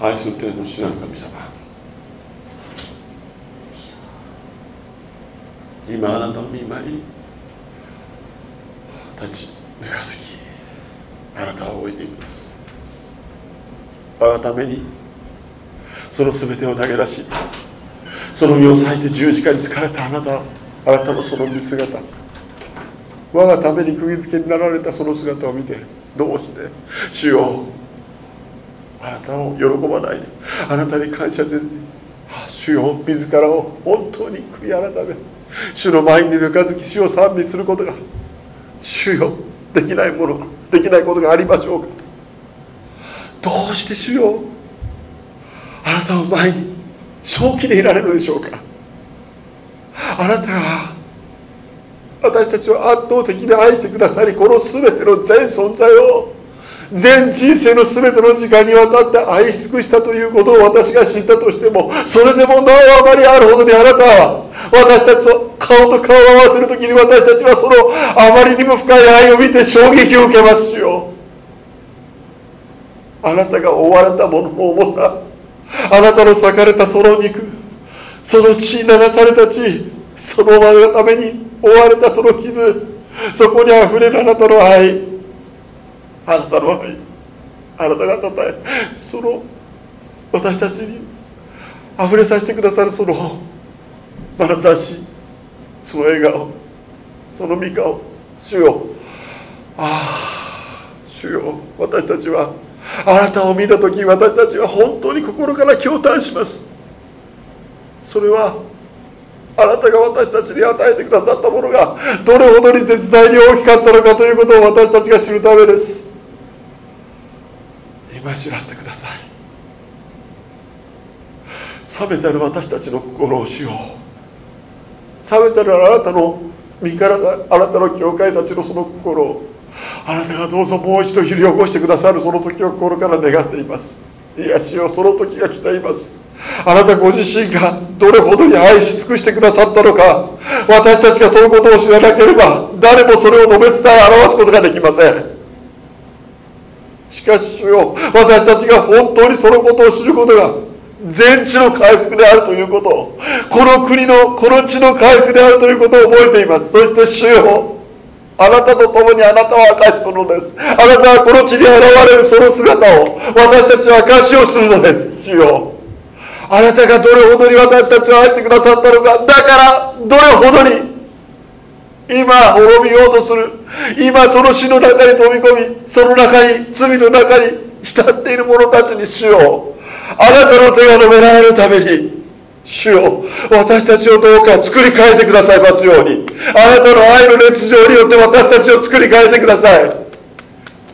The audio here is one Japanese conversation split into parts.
愛する天の主なる神様。今あなたの見舞いに立ちぬかずきあなたを置いています。我がためにその全てを投げ出しその身を裂いて十字架に疲れたあなたあなたのその見姿我がために釘付けになられたその姿を見てどうして主よあなたを喜ばないであなたに感謝せずに主よ自らを本当に悔い改め主の前にぬかずき主を賛美することが主よできないものできないことがありましょうか。どうして主よあなたを前に正気でいられるのでしょうか。あなたが私たちを圧倒的に愛してくださりこの全ての全存在を全人生の全ての時間にわたって愛し尽くしたということを私が知ったとしてもそれでもなおあまりあるほどにあなたは私たちと顔と顔を合わせる時に私たちはそのあまりにも深い愛を見て衝撃を受けますよ。あなたが追われたものの重さあなたの裂かれたその肉その血流された血その我がために追われたその傷そこにあふれるあなたの愛。あなたの愛あなたがたたえその私たちにあふれさせてくださるその眼差しその笑顔その御顔主よああ主よ私たちはあなたを見た時私たちは本当に心から驚嘆します。それはあなたが私たちに与えてくださったものがどれほどに絶大に大きかったのかということを私たちが知るためです。知らせてください。冷めてる私たちの心をしよう。冷めてるあなたの身からあなたの教会たちのその心を。あなたがどうぞもう一度揺り起こしてくださるその時を心から願っています。いやしよその時が来ています。あなたご自身がどれほどに愛し尽くしてくださったのか。私たちがそのことを知らなければ誰もそれを述べ伝え表すことができません。しかし主よ私たちが本当にそのことを知ることが全地の回復であるということをこの国のこの地の回復であるということを覚えています。そして主よあなたと共にあなたは証しするのです。あなたはこの地に現れるその姿を私たちは証しをするのです。主よあなたがどれほどに私たちを愛してくださったのか。だからどれほどに今滅びようとする。今その死の中に飛び込みその中に罪の中に浸っている者たちに主よ。あなたの手が述べられるために主よ私たちをどうか作り変えてください。ますように。あなたの愛の熱情によって私たちを作り変えてください。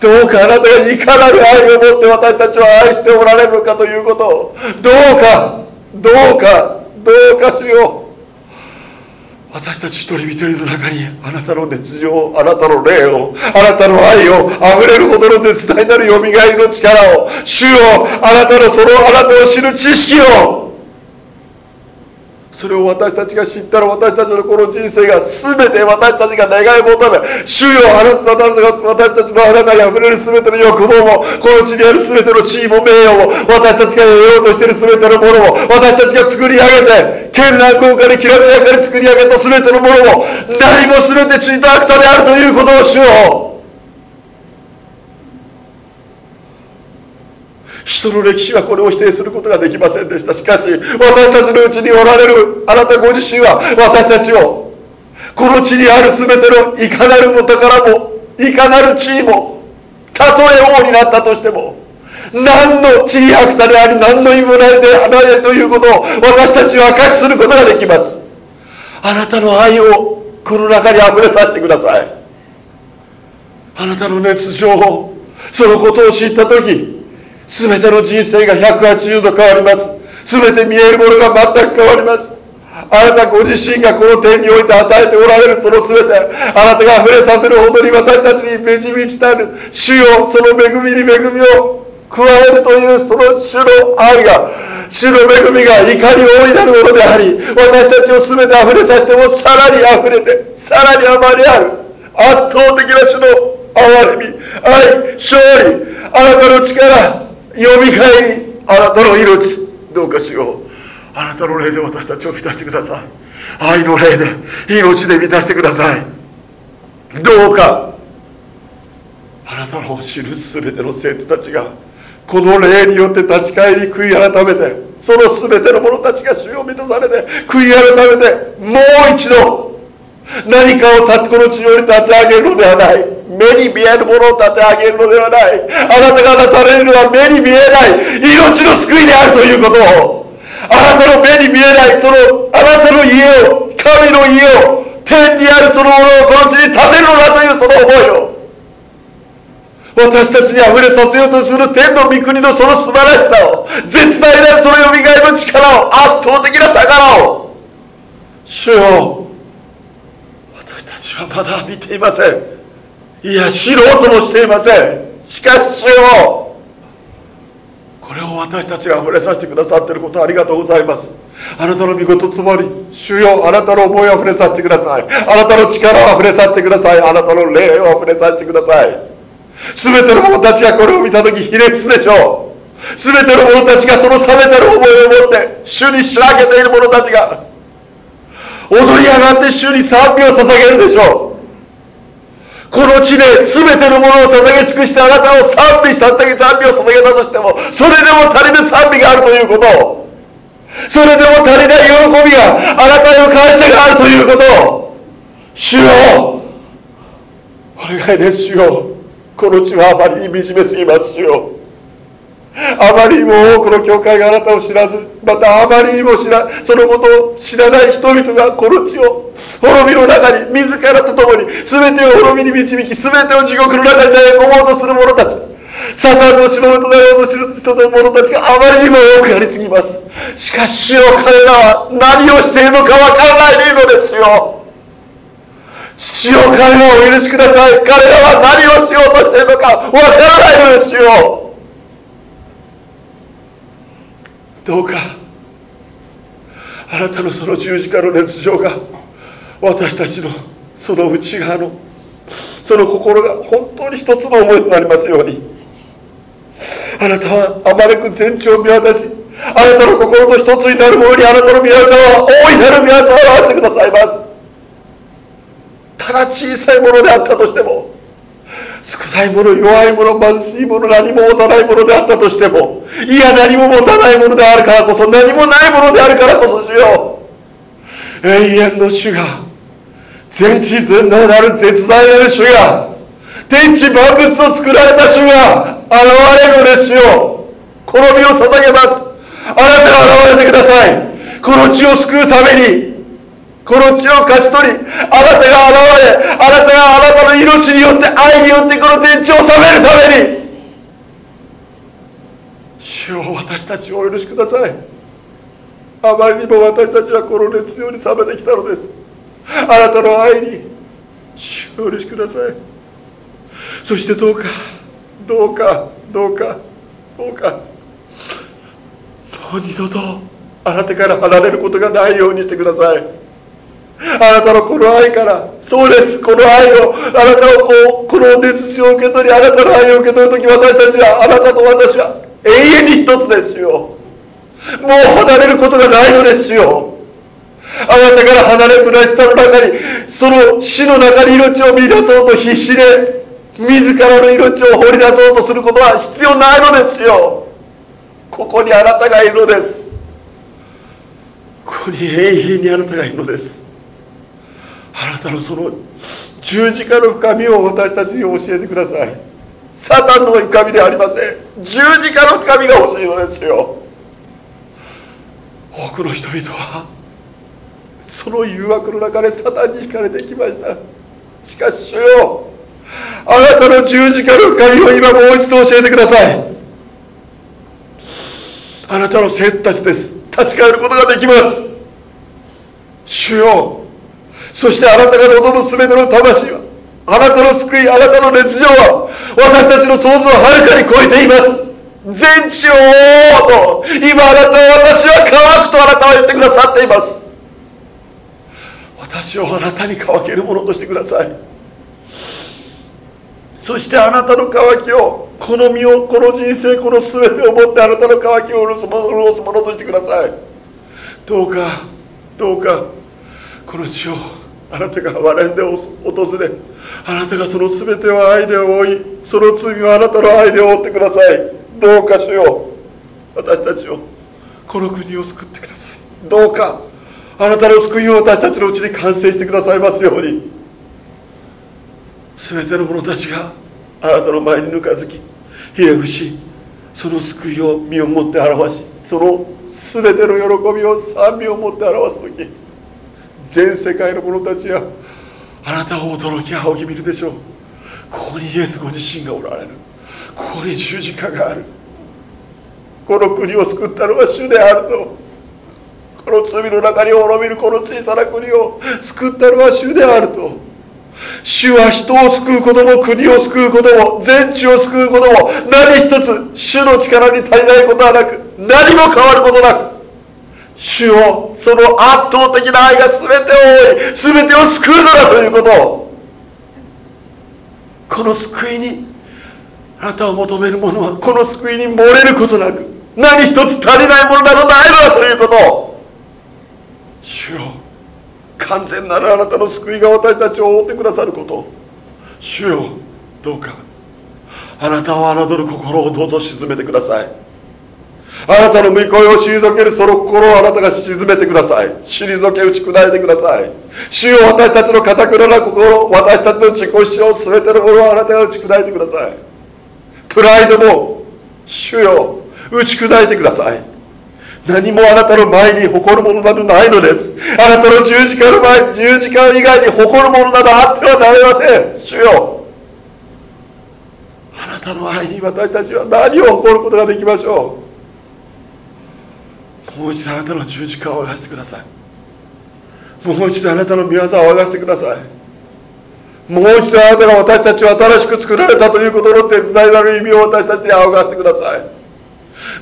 どうかあなたがいかなる愛を持って私たちを愛しておられるのかということを。どうかどうかどうかしよ。う私たち一人一人の中にあなたの熱情あなたの霊をあなたの愛をあふれるほどの絶大なるよみがえりの力を主をあなたのそのあなたを知る知識をそれを私たちが知ったら私たちのこの人生が全て私たちが願い求め主よあなたが私たちのあなたにあふれる全ての欲望もこの地にある全ての地位も名誉も私たちが得ようとしている全てのものも私たちが作り上げて絢爛豪華にきらびやかに作り上げた全てのものも何も全てチートアクタであるということを主よ人の歴史はこれを否定することができませんでした。しかし私たちのうちにおられるあなたご自身は私たちをこの地にある全てのいかなるお宝もいかなる地位もたとえ王になったとしても何の地位悪さであり何の意味もないで離れということを私たちは証しすることができます。あなたの愛をこの中に溢れさせてください。あなたの熱情をそのことを知った時全ての人生が180度変わります。全て見えるものが全く変わります。あなたご自身がこの点において与えておられるその全て。あなたが溢れさせるほどに私たちにめじみちたる。主よその恵みに恵みを加えるというその主の愛が主の恵みが怒り大いなるものであり私たちを全て溢れさせてもさらに溢れてさらに余りある圧倒的な主の憐れみ愛勝利あなたの力よみがえりあなたの命どうかしよう。あなたの霊で私たちを満たしてください。愛の霊で命で満たしてください。どうかあなたの知る全ての生徒たちがこの霊によって立ち返り悔い改めてその全ての者たちが主を満たされて悔い改めてもう一度何かを立この地上に立て上げるのではない。目に見えるものを立て上げるのではない。あなたがなされるのは目に見えない。命の救いであるということを。あなたの目に見えないそのあなたの家を神の家を天にあるそのものをこの地に建てるのだというその思いを。私たちに溢れさせようとする天の御国のその素晴らしさを絶大なそのよみがえの力を圧倒的な宝を。主よ私たちはまだ見ていません。いや知ろうともしていません。しかし主よ。これを私たちが溢れさせてくださっていることありがとうございます。あなたの御事とともに主よあなたの思いを溢れさせてください。あなたの力を溢れさせてください。あなたの霊を溢れさせてください。全ての者たちがこれを見た時ひれ伏すでしょう。全ての者たちがその冷めてる思いを持って主に仕上げている者たちが踊り上がって主に賛美を捧げるでしょう。この地で全てのものを捧げ尽くしてあなたを賛美捧げ賛美を捧げたとしてもそれでも足りぬ賛美があるということ。それでも足りない喜びがあなたへの感謝があるということ。を主よお願いです主よ。この地はあまりに惨めすぎます主よ。あまりにも多くの教会があなたを知らずまたあまりにも知らそのことを知らない人々がこの地を滅びの中に自らと共に全てを滅びに導き全てを地獄の中に投げ込もうとする者たち。サタンのしもべとなろうとする人の者たちがあまりにも多くありすぎます。しかし主よ彼らは何をしているのかわからないでいるのですよ。主よ彼らをお許しください。彼らは何をしようとしているのかわからないのですよ。どうかあなたのその十字架の熱情が私たちのその内側のその心が本当に一つの思いとなりますように。あなたはあまねく全地を見渡しあなたの心と一つになるものにあなたの宮沢は大いなる宮沢を表してくださいます。ただ小さいものであったとしても少ないもの弱いもの貧しいもの何も持たないものであったとしてもいや何も持たないものであるからこそ何もないものであるからこそ主よう。永遠の主が全知全能なる絶大なる主が天地万物を作られた主が現れるのですよ。この身を捧げます。あなたが現れてください。この地を救うために。この地を勝ち取りあなたが現れあなたがあなたの命によって愛によってこの天地を治めるために主を私たちをお許しください。あまりにも私たちはこの熱情に冷めてきたのです。あなたの愛に主をお許しください。そしてどうかどうかどうかどうかもう二度とあなたから離れることがないようにしてください。あなたのこの愛からそうですこの愛をあなたをこうこの熱情を受け取りあなたの愛を受け取る時私たちはあなたと私は永遠に一つですよ。もう離れることがないのですよ。あなたから離れる虚しさの中にその死の中に命を見出そうと必死で自らの命を掘り出そうとすることは必要ないのですよ。ここにあなたがいるのです。ここに永遠にあなたがいるのです。あなたのその十字架の深みを私たちに教えてください。サタンの深みではありません。十字架の深みが欲しいのですよ。多くの人々はその誘惑の中でサタンに惹かれてきました。しかし主よあなたの十字架の深みを今もう一度教えてください。あなたの生徒たちです。立ち返ることができます。主よそしてあなたが望む全ての魂はあなたの救いあなたの熱情は私たちの想像をはるかに超えています。全地を覆おうと今あなたは私は乾くとあなたは言ってくださっています。私をあなたに乾けるものとしてください。そしてあなたの渇きをこの身をこの人生この全てをもってあなたの渇きを潤すものとしてください。どうかどうかこの地をあなたが我々で訪れあなたがその全てを愛で覆いその罪をあなたの愛で覆ってください。どうかしよう。私たちをこの国を救ってください。どうかあなたの救いを私たちのうちに完成してくださいますように。全ての者たちがあなたの前にぬかづきひれ伏しその救いを身をもって表しその全ての喜びを賛美をもって表す時全世界の者たちはあなたを驚き仰ぎ見るでしょう。ここにイエスご自身がおられる。ここに十字架がある。この国を救ったのは主であるとこの罪の中に滅びるこの小さな国を救ったのは主であると主は人を救うことも国を救うことも全地を救うことも何一つ主の力に足りないことはなく何も変わることなく主をその圧倒的な愛が全てを覆い全てを救うのだということこの救いにあなたを求める者はこの救いに漏れることなく何一つ足りないものなどないのだということ主よ完全なるあなたの救いが私たちを覆ってくださること主よどうかあなたを侮る心をどうぞ沈めてください。あなたの御声を退けるその心をあなたが沈めてください。退け打ち砕いてください。主よ私たちの堅くな心私たちの自己主張全てのものをあなたが打ち砕いてください。プライドも主よ打ち砕いてください。何もあなたの前に誇るものなどないのです。あなたの十字架の前十字架以外に誇るものなどあってはなりません。主よあなたの愛に私たちは何を誇ることができましょう。もう一度あなたの十字架を明かしてください。もう一度あなたの御業を明かしてください。もう一度あなたが私たちを新しく作られたということの絶大なる意味を私たちに仰がせてください。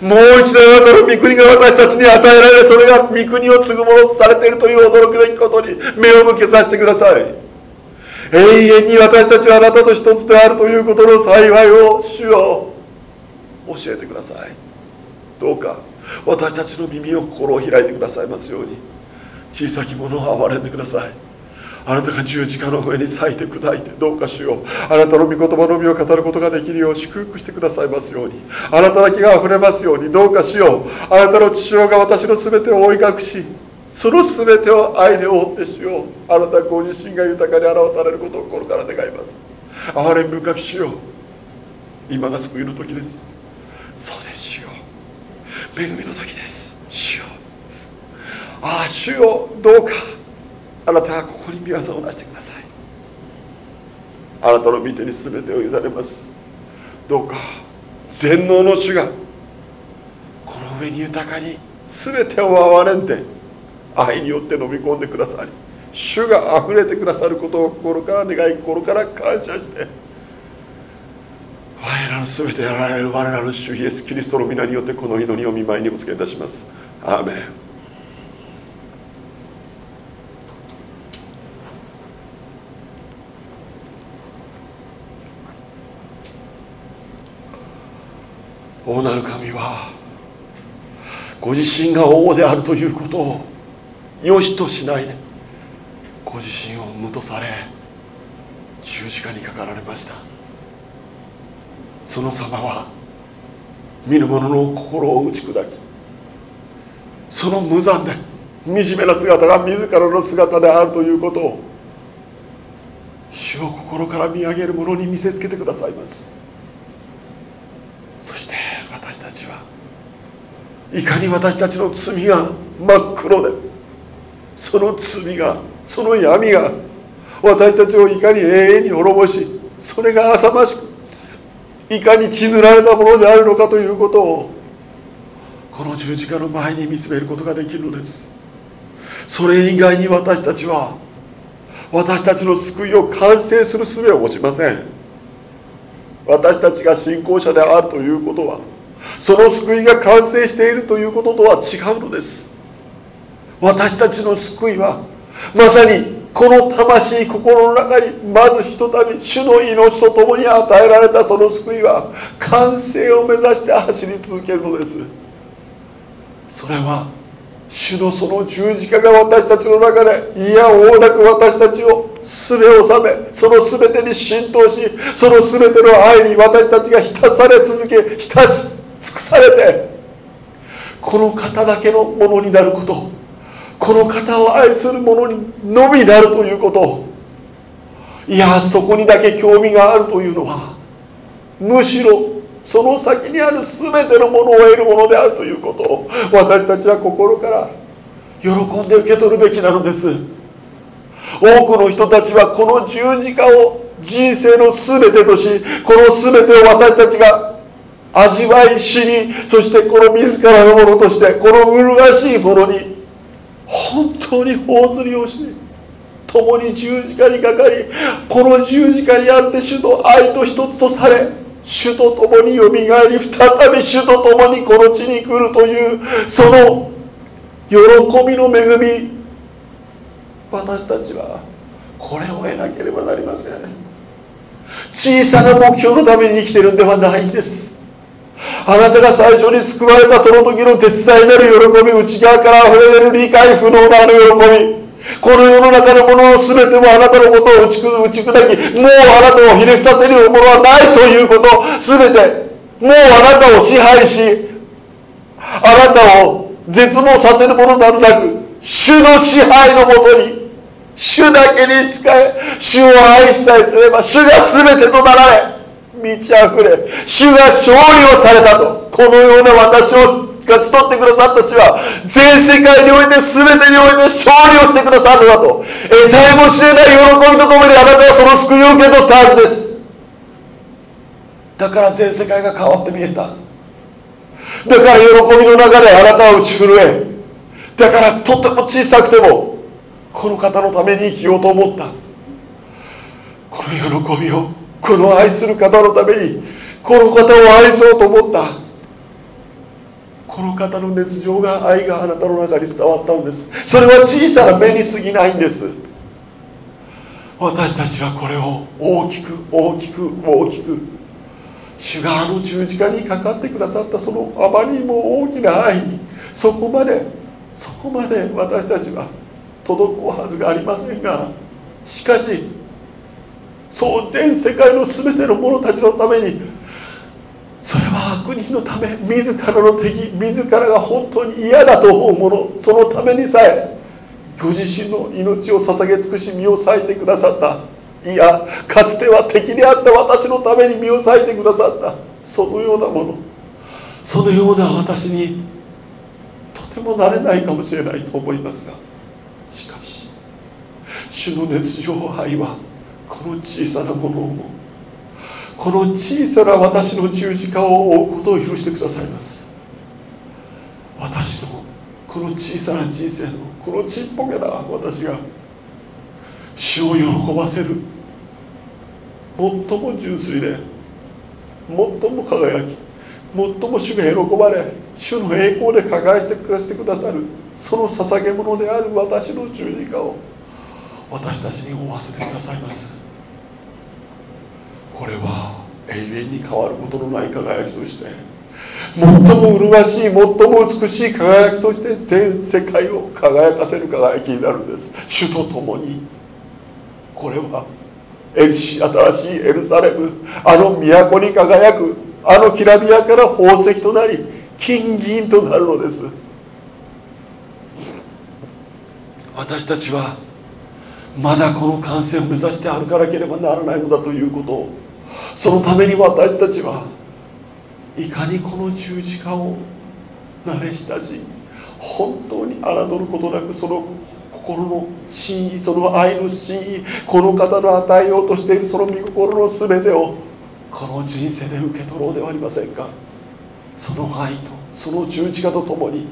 もう一度あなたの御国が私たちに与えられそれが御国を継ぐものとされているという驚くべきことに目を向けさせてください。永遠に私たちはあなたと一つであるということの幸いを主よ教えてください。どうか私たちの耳を心を開いてくださいますように。小さきものを憐れんでください。あなたが十字架の上に咲いて砕いてどうかしよう。あなたの御言葉のみを語ることができるよう祝福してくださいますように。あなただけが溢れますようにどうかしよう。あなたの父親が私の全てを覆い隠しその全てを愛で覆ってしよう。あなたご自身が豊かに表されることを心から願います。憐れみ深くしよう。今が救いの時です。恵みの時です。主よ。ああ主よどうか。あなたはここに見業をなしてください。あなたの御手に全てを委ねます。どうか。全能の主がこの上に豊かに全てを憐れんで愛によって飲み込んでくださり主が溢れてくださることを心から願い心から感謝して我らの全てやられる我らの主イエスキリストの皆によってこの祈りを見舞いにお付けいたします。アーメン。王なる神はご自身が王であるということを良しとしないでご自身を無とされ十字架にかかられました。その様は見る者の心を打ち砕きその無残で惨めな姿が自らの姿であるということを主を心から見上げる者に見せつけてくださいます。そして私たちはいかに私たちの罪が真っ黒でその罪がその闇が私たちをいかに永遠に滅ぼしそれが浅ましくいかに血塗られたものであるのかということをこの十字架の前に見つめることができるのです。それ以外に私たちは私たちの救いを完成する術を持ちません。私たちが信仰者であるということはその救いが完成しているということとは違うのです。私たちの救いはまさにこの魂心の中にまずひとたび主の命と共に与えられたその救いは完成を目指して走り続けるのです。それは主のその十字架が私たちの中でいやおうなく私たちをすべを収めその全てに浸透しその全ての愛に私たちが浸され続け浸し尽くされてこの方だけのものになること。この方を愛する者にのみなるということ。いやそこにだけ興味があるというのはむしろその先にある全てのものを得るものであるということを私たちは心から喜んで受け取るべきなのです。多くの人たちはこの十字架を人生の全てとしこの全てを私たちが味わいしにそしてこの自らのものとしてこの麗しいものに本当に頬ずりをして共に十字架にかかりこの十字架にあって主と愛と一つとされ主と共によみがえり再び主と共にこの地に来るというその喜びの恵み私たちはこれを得なければなりません。小さな目標のために生きてるんではないんです。あなたが最初に救われたその時の手伝いなる喜び内側から溢れ出る理解不能なある喜び。この世の中のものを全てもあなたのことを打ち打ち砕きもうあなたをひれ伏させるものはないということ全て。もうあなたを支配しあなたを絶望させるものなどなく主の支配のもとに主だけに仕え主を愛しさえすれば主が全てとなられ。満ち溢れ主が勝利をされたとこのような私を勝ち取ってくださった主は全世界において全てにおいて勝利をしてくださるのだと得体も知れない喜びとともにあなたはその救いを受け取ったはずです。だから全世界が変わって見えた。だから喜びの中であなたは打ち震えだからとても小さくてもこの方のために生きようと思った。この喜びをこの愛する方のためにこの方を愛そうと思った。この方の熱情が愛があなたの中に伝わったんです。それは小さな目に過ぎないんです。私たちはこれを大きく大きく大きく主があの十字架にかかってくださったそのあまりにも大きな愛にそこまでそこまで私たちは届くはずがありませんがしかしそう全世界の全ての者たちのためにそれは悪人のため自らの敵自らが本当に嫌だと思うものそのためにさえご自身の命を捧げ尽くし身を割いてくださった。いやかつては敵であった私のために身を割いてくださった。そのようなもの。そのような私にとてもなれないかもしれないと思いますがしかし主の熱情愛はこの小さなものをこの小さな私の十字架を追うことを許してくださいます。私のこの小さな人生のこのちっぽけな私が主を喜ばせる最も純粋で最も輝き最も主が喜ばれ主の栄光で輝いてくださるその捧げ物である私の十字架を私たちに負わせてくださいます。これは永遠に変わることのない輝きとして最も麗しい最も美しい輝きとして全世界を輝かせる輝きになるんです。主と共に。これは新しいエルサレム。あの都に輝くあのきらびやかな宝石となり金銀となるのです。私たちはまだこの完成を目指して歩かなければならないのだということをそのために私たちはいかにこの十字架を慣れ親し本当に侮ることなくその心の真意その愛の真意この方の与えようとしているその御心の全てをこの人生で受け取ろうではありませんか。その愛とその十字架とともに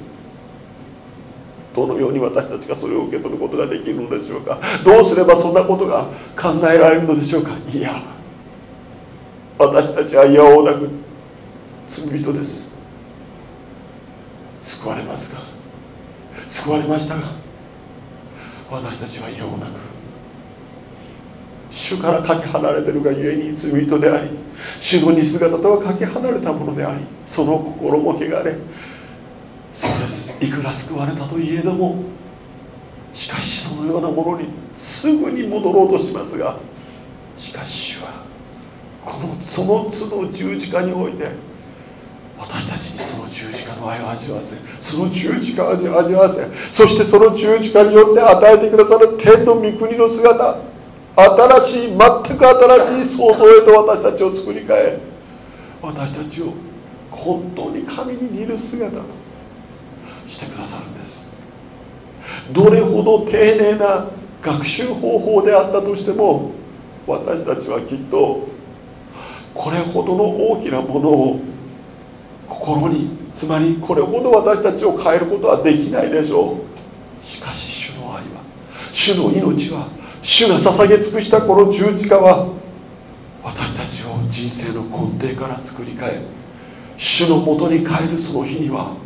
どのように私たちがそれを受け取ることができるのでしょうか。どうすればそんなことが考えられるのでしょうか。いや私たちはやおうなく罪人です。救われますか？救われましたが私たちはやおうなく主からかけ離れてるがゆえに罪人であり主の似姿とはかけ離れたものでありその心も汚れそうです。いくら救われたといえどもしかしそのようなものにすぐに戻ろうとしますがしかし主はこのその都度十字架において私たちにその十字架の愛を味わわせその十字架を味わわせそしてその十字架によって与えてくださる天の御国の姿新しい全く新しい創造へと私たちを作り変え私たちを本当に神に似る姿としてくださるんです。どれほど丁寧な学習方法であったとしても私たちはきっとこれほどの大きなものを心につまりこれほど私たちを変えることはできないでしょう。しかし主の愛は主の命は主が捧げ尽くしたこの十字架は私たちを人生の根底から作り変え主のもとに帰るその日には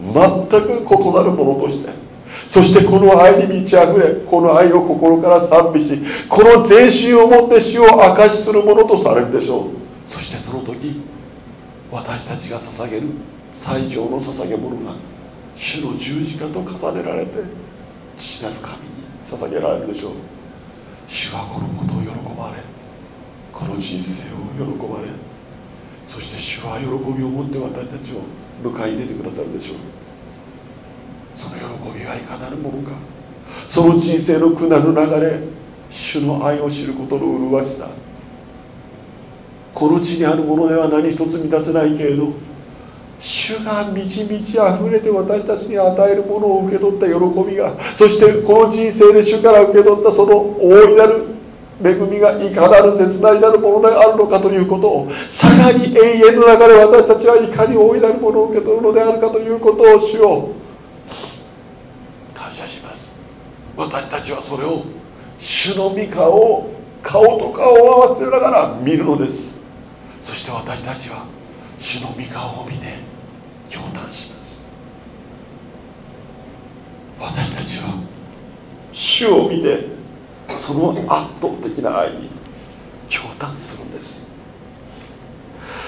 全く異なるものとしてそしてこの愛に満ち溢れこの愛を心から賛美しこの全身をもって主を証しするものとされるでしょう。そしてその時私たちが捧げる最上の捧げ物が主の十字架と重ねられて父なる神に捧げられるでしょう。主はこのことを喜ばれこの人生を喜ばれそして主は喜びを持って私たちを迎え入れてくださるでしょう。その喜びはいかなるものか。その人生の苦難の流れ主の愛を知ることの麗しさ。この地にあるものでは何一つ満たせないけれど主が満ち満ち溢れて私たちに与えるものを受け取った喜びがそしてこの人生で主から受け取ったその大いなる恵みがいかなる絶大なるものであるのかということをさらに永遠の中で私たちはいかに大いなるものを受け取るのであるかということを主を感謝します。私たちはそれを主の御顔を顔と顔を合わせながら見るのです。そして私たちは主の御顔を見て驚嘆します。私たちは主を見てその圧倒的な愛に驚嘆するんです。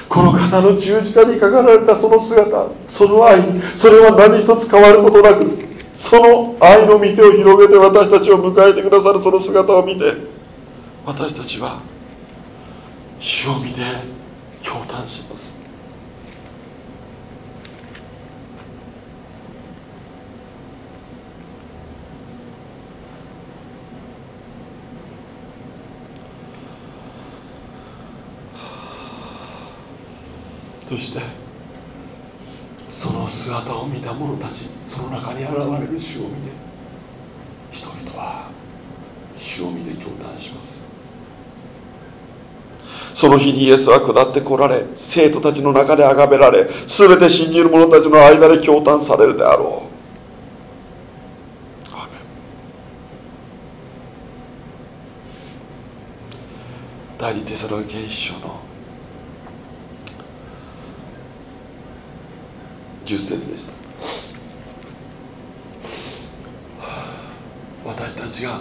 この方の十字架にかかられたその姿その愛それは何一つ変わることなくその愛の御手を広げて私たちを迎えてくださるその姿を見て私たちは主を見て驚嘆します。そしてその姿を見た者たちその中に現れる主を見て人々は主を見て驚嘆します。その日にイエスは下ってこられ生徒たちの中で崇められ全て信じる者たちの間で驚嘆されるであろう。第二テサロニケ一書の10節でした。私たちが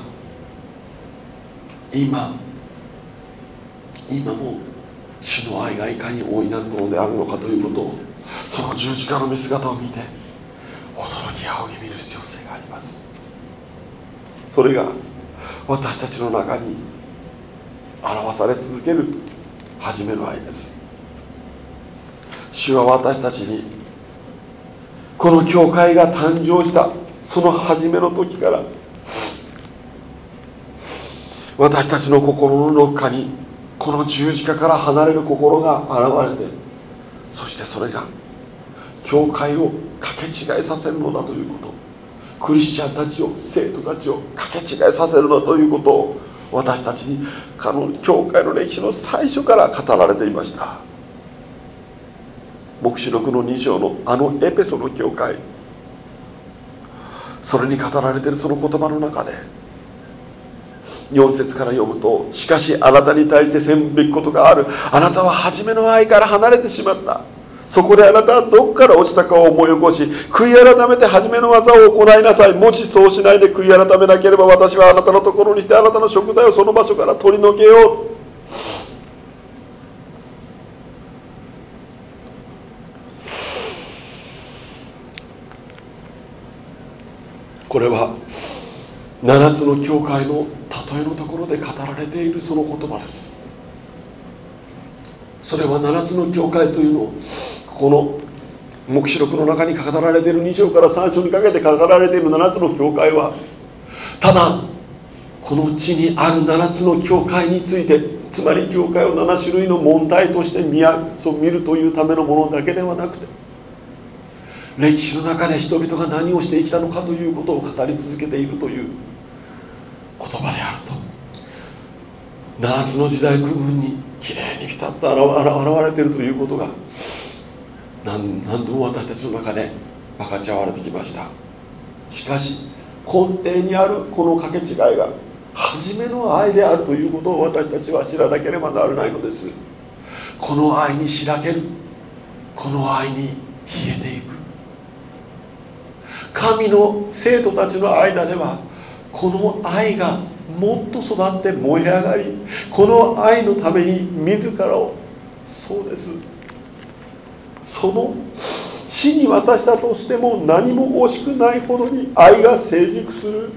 今今も主の愛がいかに大いなるものであるのかということをその十字架の見姿を見て驚き仰ぎ見る必要性があります。それが私たちの中に表され続ける初めの愛です。主は私たちにこの教会が誕生したその初めの時から私たちの心のどこかにこの十字架から離れる心が現れてそしてそれが教会をかけ違いさせるのだということクリスチャンたちを生徒たちをかけ違いさせるのだということを私たちに教会の歴史の最初から語られていました。黙示録の2章のあのエペソの教会それに語られているその言葉の中で4節から読むとしかしあなたに対してせんべきことがある。あなたは初めの愛から離れてしまった。そこであなたはどこから落ちたかを思い起こし悔い改めて初めの技を行いなさい。もしそうしないで悔い改めなければ私はあなたのところにしてあなたの食材をその場所から取り除けよう。これは7つの教会の例えのところで語られているその言葉です。それは7つの教会というのをこの黙示録の中に語られている2章から3章にかけて語られている7つの教会はただこの地にある7つの教会についてつまり教会を7種類の問題として見そう見るというためのものだけではなくて歴史の中で人々が何をしてきたのかということを語り続けているという言葉であると。7つの時代区分にきれいにピタッと現れているということが何何度も私たちの中で分かち合われてきました。しかし根底にあるこの掛け違いが初めの愛であるということを私たちは知らなければならないのです。この愛にしらけるこの愛に冷えていく。神の生徒たちの間ではこの愛がもっと育って燃え上がりこの愛のために自らをそうです。その死に渡したとしても何も惜しくないほどに愛が成熟する。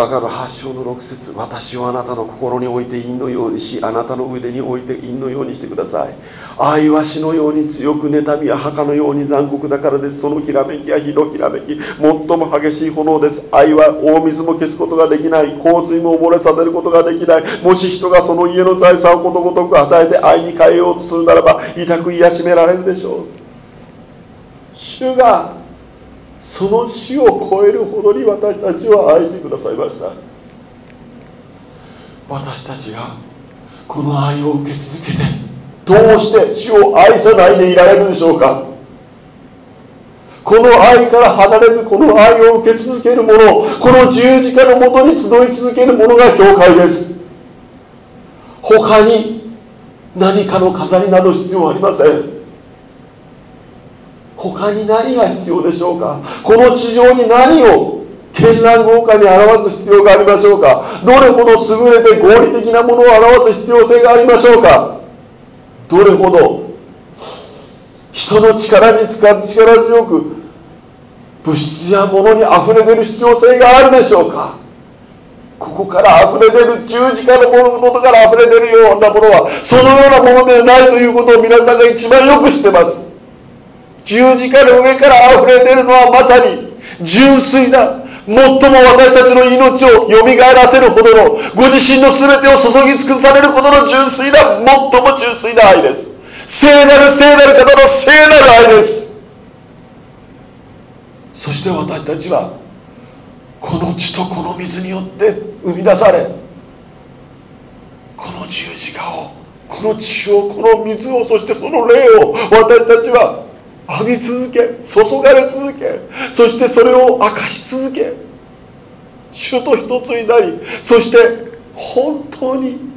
画家の発祥の6節私をあなたの心に置いて陰のようにしあなたの腕に置いて陰のようにしてください。愛は死のように強く妬みは墓のように残酷だからです。そのきらめきは火のきらめき。最も激しい炎です。愛は大水も消すことができない。洪水も溺れさせることができない。もし人がその家の財産をことごとく与えて愛に変えようとするならば痛く癒しめられるでしょう。主がその死を超えるほどに私たちを愛してくださいました。私たちがこの愛を受け続けてどうして主を愛さないでいられるでしょうか。この愛から離れずこの愛を受け続ける者この十字架のもとに集い続ける者が教会です。他に何かの飾りなど必要ありません。他に何が必要でしょうか？この地上に何を絢爛豪華に表す必要がありましょうか？どれほど優れて合理的なものを表す必要性がありましょうか？どれほど人の力に使って力強く物質や物にあふれ出る必要性があるでしょうか？ここから溢れ出る十字架のものから溢れ出るようなものはそのようなものではないということを皆さんが一番よく知ってます。十字架の上から溢れ出るのはまさに純粋な最も私たちの命をよみがえらせるほどのご自身の全てを注ぎ尽くされるほどの純粋な最も純粋な愛です。聖なる聖なる方の聖なる愛です。そして私たちはこの血とこの水によって生み出されこの十字架をこの血をこの水をそしてその霊を私たちは浴び続け注がれ続けそしてそれを明かし続け主と一つになりそして本当に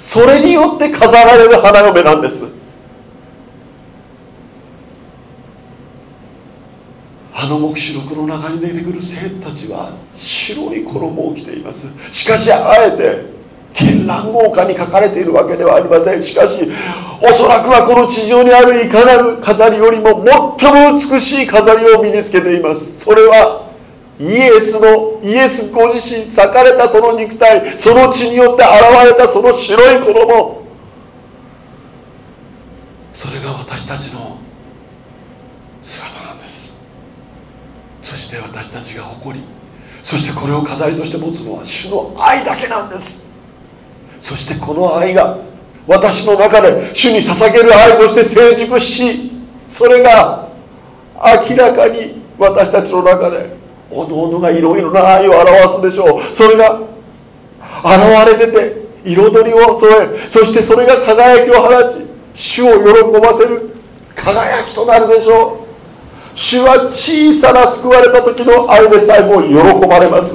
それによって飾られる花嫁なんです。あの黙示録の中に出てくる生徒たちは白い衣を着ています。しかしあえて絢爛豪華に書かれているわけではありません。しかしおそらくはこの地上にあるいかなる飾りよりも最も美しい飾りを身につけています。それはイエスのイエスご自身裂かれたその肉体その血によって現れたその白い衣それが私たちの姿なんです。そして私たちが誇りそしてこれを飾りとして持つのは主の愛だけなんです。そしてこの愛が私の中で主に捧げる愛として成熟しそれが明らかに私たちの中でおのおのがいろいろな愛を表すでしょう。それが現れてて彩りを添えそしてそれが輝きを放ち主を喜ばせる輝きとなるでしょう。主は小さな救われた時の愛でさえも喜ばれます。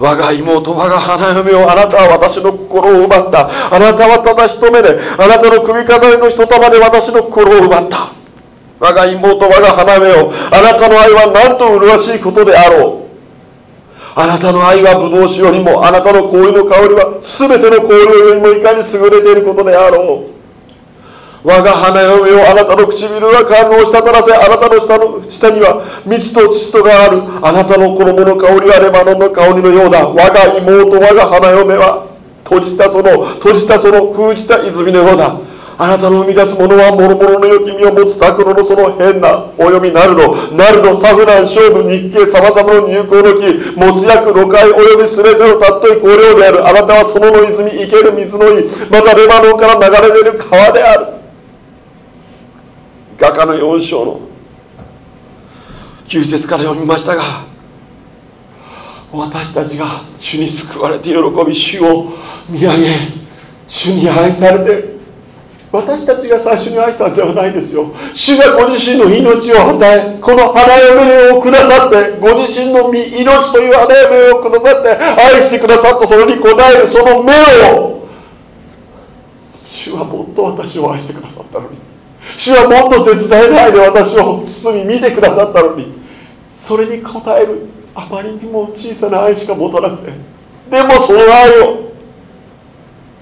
我が妹我が花嫁をあなたは私の心を奪った。あなたはただ一目であなたの首飾りの一束で私の心を奪った。我が妹我が花嫁をあなたの愛はなんと麗しいことであろう。あなたの愛はブドウ酒よりもあなたの香の香りは全ての香料よりもいかに優れていることであろう。我が花嫁をあなたの唇は感を滴らせあなたの下の下には蜜と窒素があるあなたの衣の香りはレバノンの香りのようだ。我が妹我が花嫁は閉じたその閉じたその封じた泉のようだあなたの生み出すものは諸々の良き実を持つ桜のその変なおよびナルドナルドサフラン勝負日系さまざまの入香の木もつ薬露海および全てのたっとい香料である。あなたはそのの泉生ける水の井またレバノンから流れ出る川である。画家の4章の9節から読みましたが私たちが主に救われて喜び主を見上げ主に愛されて私たちが最初に愛したんではないですよ。主がご自身の命を与えこの花嫁をくださってご自身の命という花嫁をくださって愛してくださったそれに応えるその目を主はもっと私を愛してくださったのに。主はもっと絶大な愛で私を包み見てくださったのにそれに応えるあまりにも小さな愛しか持たなくてでもその愛を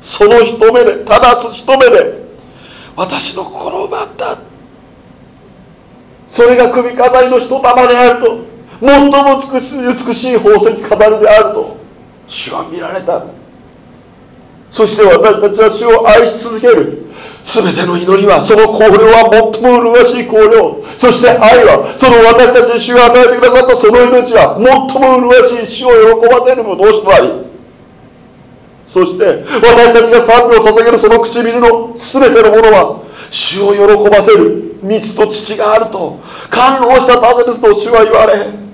その一目でただ一目で私の心を奪ったそれが首飾りの一玉であると最も美しい美しい宝石飾りであると主は見られた。そして私たちは主を愛し続ける。全ての祈りはその香料は最も麗しい香料そして愛はその私たちに主が与えてくださったその命は最も麗しい主を喜ばせるも同士とありそして私たちが賛美を捧げるその唇の全てのものは主を喜ばせる道と父があると感動したたぜですと主は言われ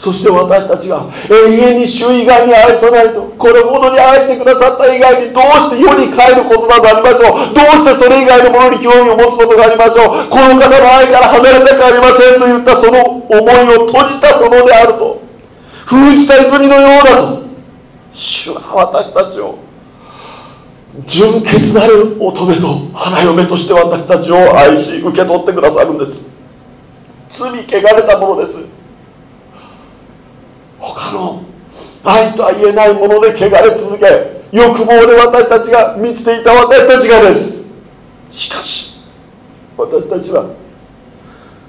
そして私たちが永遠に主以外に愛さないとこれほどに愛してくださった以外にどうして世に帰ることなどありましょう？どうしてそれ以外のものに興味を持つことがありましょう？この方の愛から離れたくありませんと言ったその思いを閉じたそのであると。封じた泉のようだと。主は私たちを。純潔なる乙女と花嫁として私たちを愛し受け取ってくださるんです。罪汚れたものです。他の愛とは言えないもので汚れ続け欲望で私たちが満ちていた私たちがです。しかし私たちは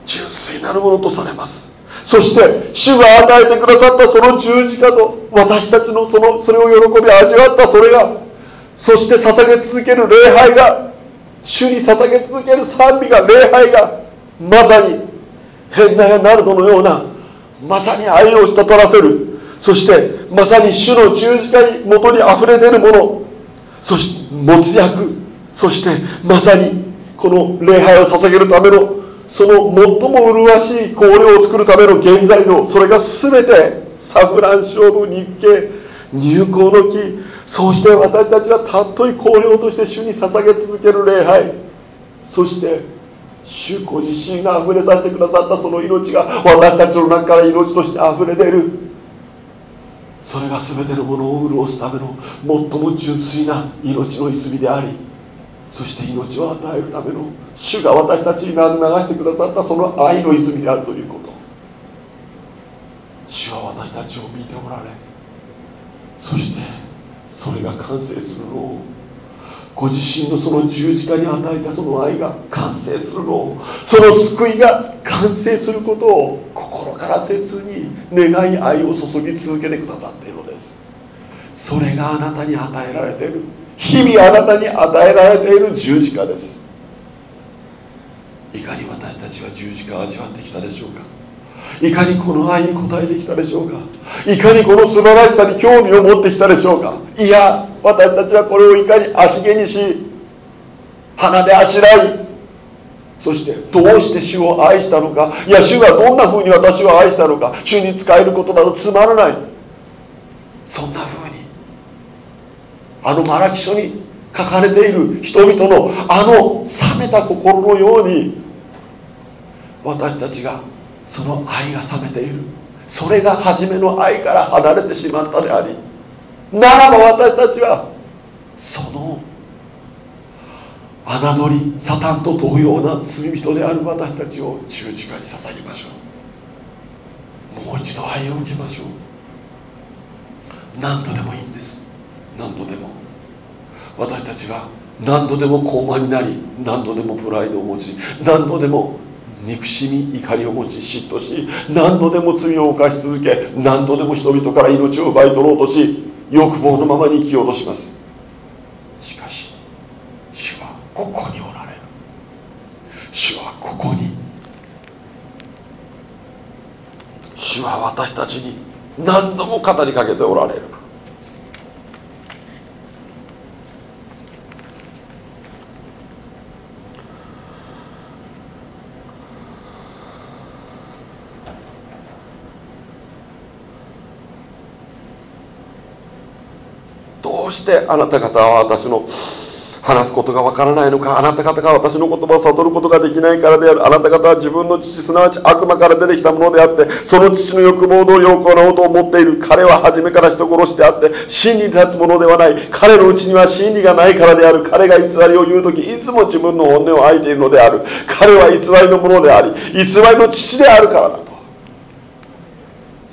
純粋なるものとされます。そして主が与えてくださったその十字架と私たちのそのそれを喜び味わったそれがそして捧げ続ける礼拝が主に捧げ続ける賛美が礼拝がまさに変なやナルドのようなまさに愛を滴らせる。そしてまさに主の十字架に元にあふれ出るもの。そして没薬そしてまさにこの礼拝を捧げるためのその最も麗しい香料を作るための原材料それが全てサフラン勝負日系入香の木そうして私たちはたっとい香料として主に捧げ続ける礼拝。そして主ご自身が溢れさせてくださったその命が私たちの中から命として溢れ出る。それが全てのものを潤すための最も純粋な命の泉でありそして命を与えるための主が私たちに流してくださったその愛の泉であるということ。主は私たちを見ておられそしてそれが完成するのをご自身のその十字架に与えたその愛が完成するのをその救いが完成することを心から切に願い愛を注ぎ続けてくださっているのです。それがあなたに与えられている。日々あなたに与えられている十字架です。いかに私たちは十字架を味わってきたでしょうか。いかにこの愛に応えてきたでしょうか？いかにこの素晴らしさに興味を持ってきたでしょうか？いや私たちはこれをいかに足毛にし花であしらいそしてどうして主を愛したのか？いや主がどんなふうに私を愛したのか？主に使えることなどつまらない。そんなふうにあのマラキ書に書かれている人々のあの冷めた心のように私たちがその愛が冷めている。それが初めの愛から離れてしまったでありならば私たちはその侮りサタンと同様な罪人である私たちを十字架に捧げましょう。もう一度愛を受けましょう。何度でもいいんです。何度でも。私たちは何度でも高慢になり何度でもプライドを持ち何度でも憎しみ怒りを持ち嫉妬し何度でも罪を犯し続け何度でも人々から命を奪い取ろうとし欲望のままに生きようとします。しかし主はここにおられる。主はここに。主は私たちに何度も語りかけておられる。どうしてあなた方は私の話すことがわからないのか。あなた方が私の言葉を悟ることができないからであるあなた方は自分の父すなわち悪魔から出てきたものであってその父の欲望通りを行おうと思っている彼は初めから人殺しであって真理に立つものではない。彼のうちには真理がないからである。彼が偽りを言う時いつも自分の本音を吐いているのである。彼は偽りのものであり偽りの父であるからだと。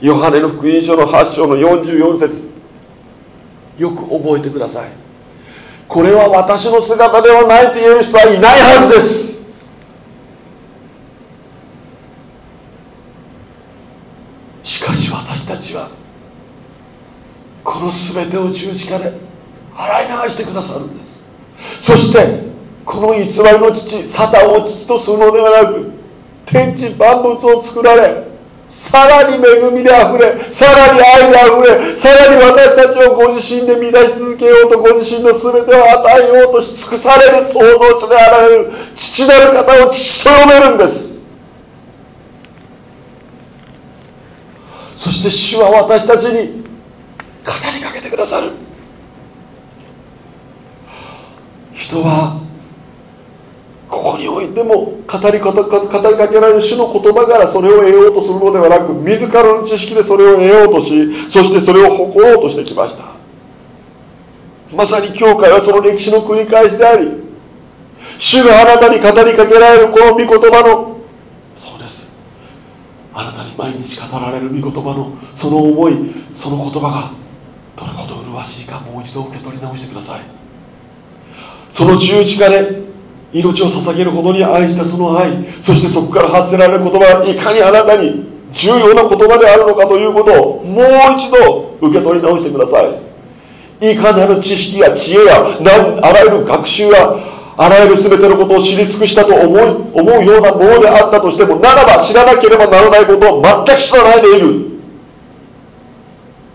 ヨハネの福音書の8章の44節。よく覚えてください。これは私の姿ではないと言える人はいないはずです。しかし私たちはこの全てを十字架で洗い流してくださるんです。そしてこの偽りの父サタンを父とするのではなく天地万物を作られさらに恵みであふれさらに愛であふれさらに私たちをご自身で乱し続けようとご自身の全てを与えようとし尽くされる創造主であられる父なる方を父と呼べるんです。そして主は私たちに語りかけてくださる。人はここにおいても語り語りかけられる主の言葉からそれを得ようとするのではなく自らの知識でそれを得ようとしそしてそれを誇ろうとしてきました。まさに教会はその歴史の繰り返しであり主があなたに語りかけられるこの御言葉のそうです。あなたに毎日語られる御言葉のその思いその言葉がどれほど麗しいかもう一度受け取り直してください。その十字架で命を捧げるほどに愛したその愛そしてそこから発せられる言葉はいかにあなたに重要な言葉であるのかということをもう一度受け取り直してください。いかなる知識や知恵やあらゆる学習やあらゆる全てのことを知り尽くしたと思う思うようなものであったとしてもならば知らなければならないことを全く知らないでいる。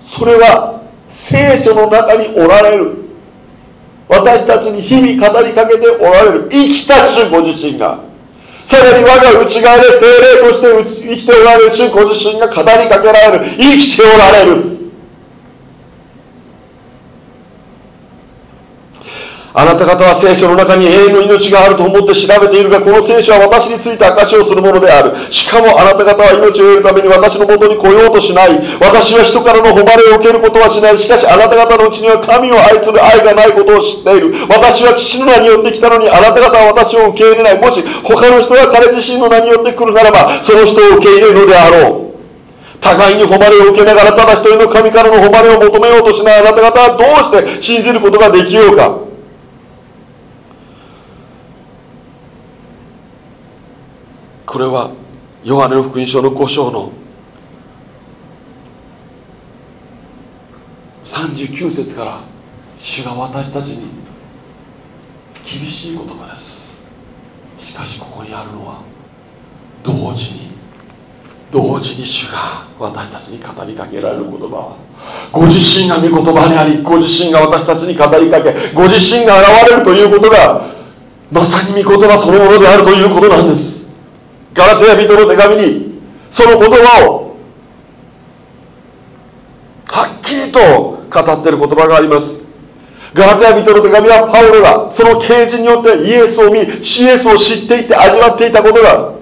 それは聖書の中におられる。私たちに日々語りかけておられる。生きた主ご自身が。さらに我が内側で精霊として生きておられる主ご自身が語りかけられる。生きておられる。あなた方は聖書の中に永遠の命があると思って調べているが、この聖書は私について証しをするものである。しかもあなた方は命を得るために私のもとに来ようとしない。私は人からの誉れを受けることはしない。しかしあなた方のうちには神を愛する愛がないことを知っている。私は父の名によって来たのに、あなた方は私を受け入れない。もし他の人が彼自身の名によって来るならば、その人を受け入れるのであろう。互いに誉れを受けながらただ一人の神からの誉れを求めようとしないあなた方はどうして信じることができようかこれはヨハネの福音書の5章の39節から主が私たちに厳しい言葉です。しかしここにあるのは同時に同時に主が私たちに語りかけられる言葉。はご自身が御言葉にありご自身が私たちに語りかけご自身が現れるということがまさに御言葉そのものであるということなんです。ガラテヤ人の手紙にその言葉をはっきりと語っている言葉がありますガラテヤ人の手紙はパウロがその啓示によってイエスを見主イエスを知っていて味わっていたことが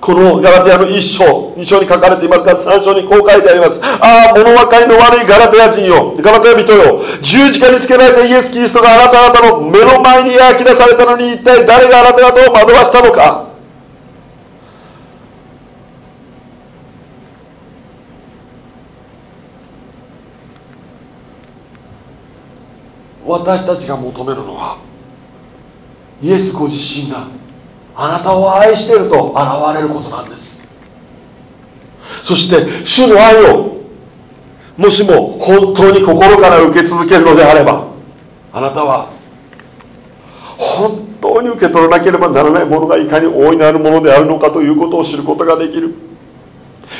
このガラテヤの一章、二章に書かれていますが、三章にこう書いてあります。ああ、物分かりの悪いガラテヤ人よ、ガラテヤ人よ、十字架につけられたイエス・キリストがあなた方の目の前に焼き出されたのに、一体誰があなた方を惑わしたのか。私たちが求めるのはイエスご自身があなたを愛していると現れることなんです。そして主の愛をもしも本当に心から受け続けるのであればあなたは本当に受け取らなければならないものがいかに大いなるものであるのかということを知ることができる。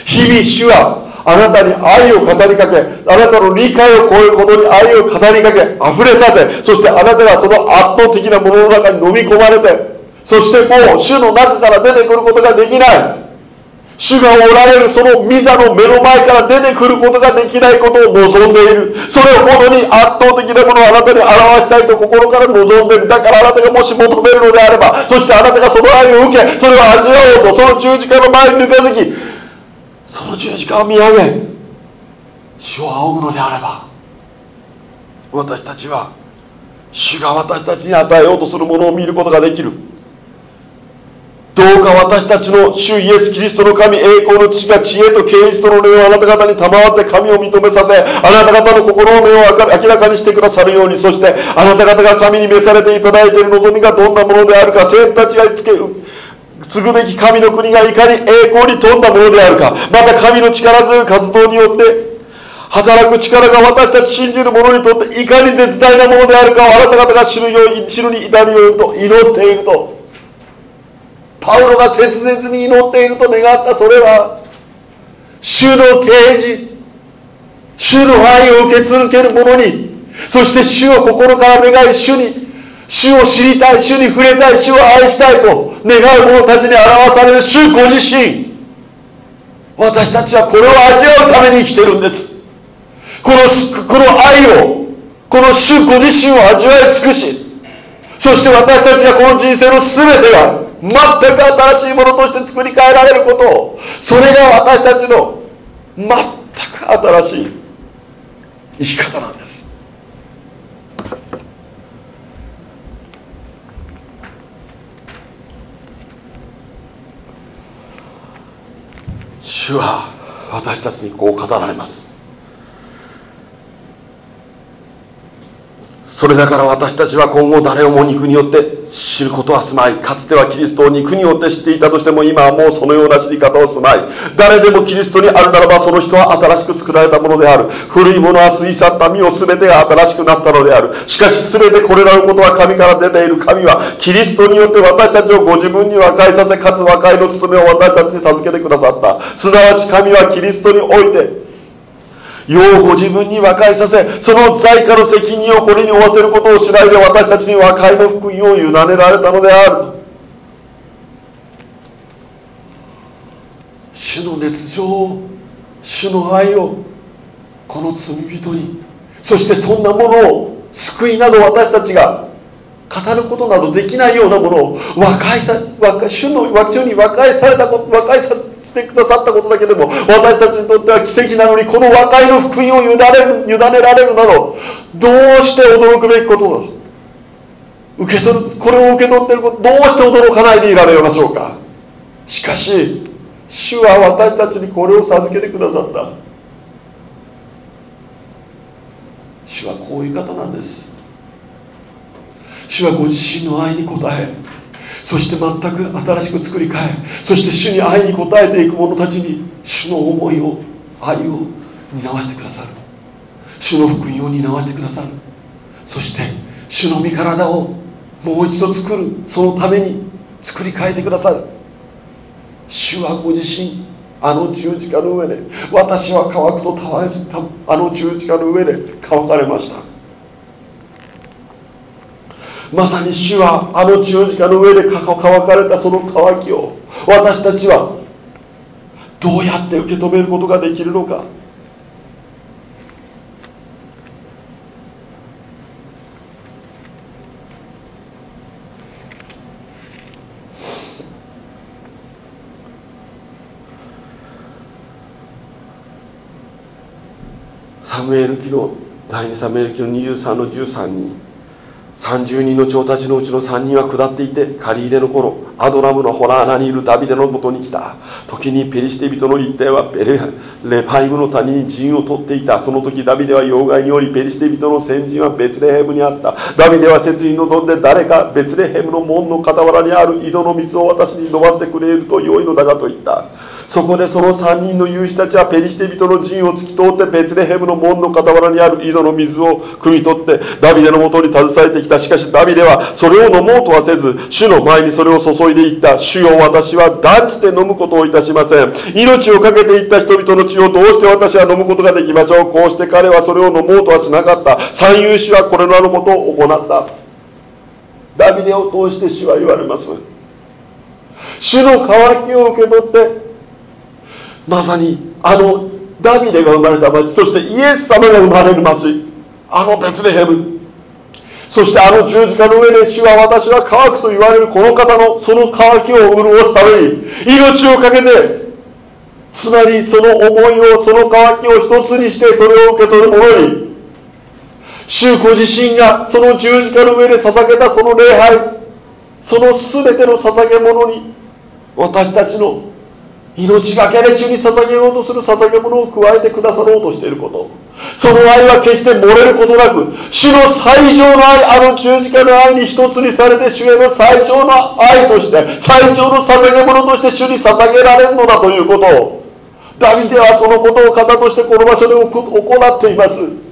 日々主はあなたに愛を語りかけあなたの理解を超えることに愛を語りかけ溢れさせそしてあなたがその圧倒的なものの中に飲み込まれてそしてもう主の中から出てくることができない。主がおられるそのミザの目の前から出てくることができないことを望んでいる。それをもとに圧倒的なものをあなたに表したいと心から望んでいる。だからあなたがもし求めるのであればそしてあなたがその愛を受けそれを味わおうとその十字架の前にぬかずきその十字架を見上げ主を仰ぐのであれば私たちは主が私たちに与えようとするものを見ることができる。どうか私たちの主イエス・キリストの神栄光の父が知恵と啓示との霊をあなた方に賜って神を認めさせあなた方の心の目を明らかにしてくださるように。そしてあなた方が神に召されていただいている望みがどんなものであるか生徒たちがつけ継ぐべき神の国がいかに栄光に富んだものであるか。また神の力強い活動によって働く力が私たち信じる者にとっていかに絶大なものであるかをあなた方が知るように知るに至るようにと祈っていると。パウロが切実に祈っていると願った。それは主の啓示主の愛を受け続ける者にそして主を心から願い主に主を知りたい主に触れたい主を愛したいと願う者たちに表される主ご自身。私たちはこれを味わうために生きてるんです。このこの愛をこの主ご自身を味わい尽くしそして私たちがこの人生の全てが全く新しいものとして作り変えられることをそれが私たちの全く新しい生き方なんです。主は私たちにこう語られます。それだから私たちは今後誰をも肉によって知ることはすまい。かつてはキリストを肉によって知っていたとしても今はもうそのような知り方をすまい。誰でもキリストにあるならばその人は新しく作られたものである。古いものは過ぎ去った身を全てが新しくなったのである。しかし全てこれらのことは神から出ている神はキリストによって私たちをご自分に和解させかつ和解の務めを私たちに授けてくださった。すなわち神はキリストにおいて世をご自分に和解させその在家の責任をこれに負わせることをしないで私たちに和解の福音を委ねられたのである。主の熱情を主の愛をこの罪人にそしてそんなものを救いなど私たちが語ることなどできないようなものを和解さ主の主に和解されたこと和解さしてくださったことだけでも私たちにとっては奇跡なのにこの和解の福音を委ねる委ねられるなどどうして驚くべきことだ受け取るこれを受け取っていることどうして驚かないでいられましょうか？しかし主は私たちにこれを授けてくださった。主はこういう方なんです。主はご自身の愛に応えそして全く新しく作り変えそして主に愛に応えていく者たちに主の思いを愛を担わせてくださる。主の福音を担わせてくださる。そして主の身体をもう一度作る。そのために作り変えてくださる。主はご自身あの十字架の上で私は乾くとたわずあの十字架の上で乾かれました。まさに主はあの十字架の上で乾かれたその渇きを私たちはどうやって受け止めることができるのか。サムエル記の第2サムエル記の23の13に30人の長たちのうちの3人は下っていて借り入れの頃アドラムのホラー穴にいるダビデのもとに来た。時にペリシテ人の一帯はベレレパイムの谷に陣を取っていた。その時ダビデは要害におりペリシテ人の先人はベツレヘムにあった。ダビデは切に望んで誰かベツレヘムの門の傍らにある井戸の水を私に飲ませてくれると良いのだがと言った。そこでその3人の勇士たちはペリシテ人の陣を突き通ってベツレヘムの門の傍らにある井戸の水を汲み取ってダビデのもとに携えてきた。しかしダビデはそれを飲もうとはせず主の前にそれを注いでいった。主よ私は断じて飲むことをいたしません。命を懸けていった人々の血をどうして私は飲むことができましょう。こうして彼はそれを飲もうとはしなかった。三勇士はこれらのことを行った。ダビデを通して主は言われます。主の渇きを受け取ってまさにあのダビデが生まれた町そしてイエス様が生まれる町あのベツレヘム。そしてあの十字架の上で主は私は乾くと言われるこの方のその乾きを潤すために命を懸けてつまりその思いをその渇きを一つにしてそれを受け取る者に主ご自身がその十字架の上で捧げたその礼拝その全ての捧げ物に私たちの命がけで主に捧げようとする捧げ物を加えてくださろうとしていること。その愛は決して漏れることなく主の最上の愛あの十字架の愛に一つにされて主への最上の愛として最上の捧げ物として主に捧げられるのだということを。ダビデはそのことを方としてこの場所で行っています。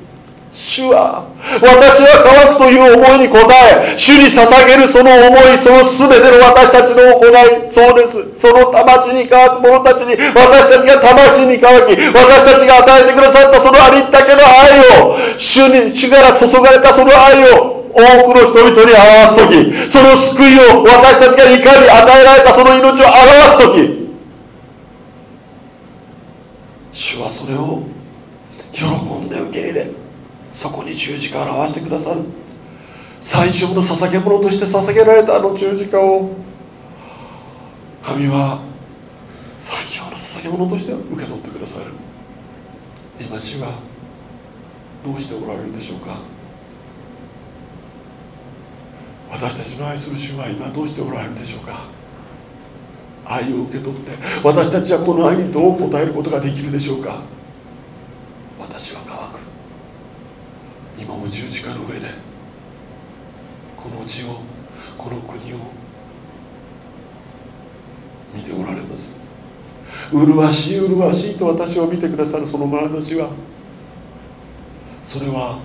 主は私は乾くという思いに応え主に捧げるその思いその全ての私たちの行いそうです。その魂に乾く者たちに私たちが魂に乾き私たちが与えてくださったそのありったけの愛を主に主から注がれたその愛を多くの人々に表す時その救いを私たちがいかに与えられたその命を表す時主はそれを喜んで受け入れそこに十字架を表してくださる。最初の捧げ物として捧げられたあの十字架を。神は最初の捧げ物として受け取ってくださる。今主はどうしておられるでしょうか。私たちの愛する主は今どうしておられるでしょうか。愛を受け取って私たちはこの愛にどう応えることができるでしょうか。私は乾く。今も十字架の上でこの地をこの国を見ておられます。麗しい麗しいと私を見てくださるその眼差しはそれは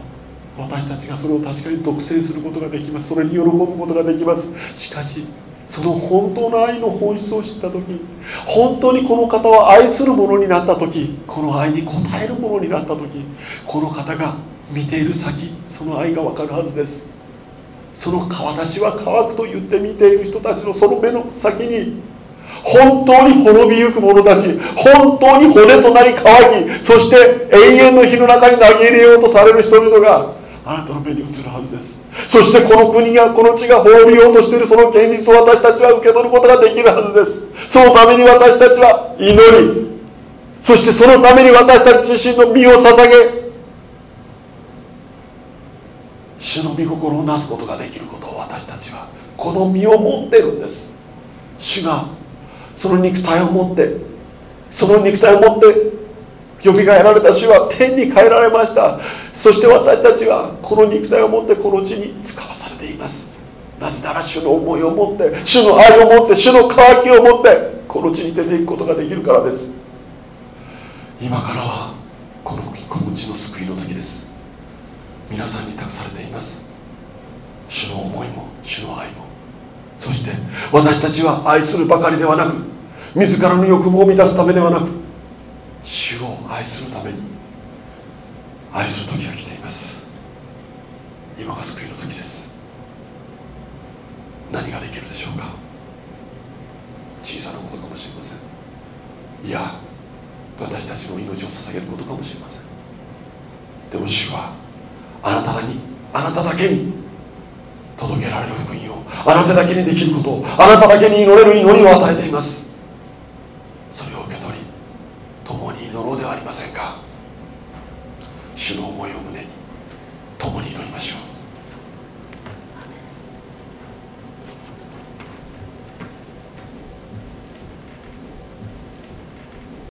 私たちがそれを確かに独占することができます。それに喜ぶことができます。しかしその本当の愛の本質を知った時本当にこの方を愛するものになった時この愛に応えるものになった時この方が見ている先その愛が分かるはずです。その私は乾くと言って見ている人たちのその目の先に本当に滅びゆく者たち本当に骨となり乾きそして永遠の火の中に投げ入れようとされる人々があなたの目に映るはずです。そしてこの国がこの地が滅びようとしているその現実を私たちは受け取ることができるはずです。そのために私たちは祈りそしてそのために私たち自身の身を捧げ主の御心をなすことができることを私たちはこの身を持ってるんです。主がその肉体を持ってその肉体を持ってよみがえられた主は天に帰られました。そして私たちはこの肉体を持ってこの地に使わされています。なぜなら主の思いを持って主の愛を持って主の渇きを持ってこの地に出ていくことができるからです。今からはこのこの地の救いの時です。皆さんに託されています。主の思いも主の愛も。そして私たちは愛するばかりではなく自らの欲望を満たすためではなく主を愛するために愛する時が来ています。今が救いの時です。何ができるでしょうか。小さなことかもしれません。いや私たちの命を捧げることかもしれません。でも主はあなたにあなただけに届けられる福音をあなただけにできることをあなただけに祈れる祈りを与えています。それを受け取り共に祈ろうではありませんか。主の思いを胸に共に祈りましょう。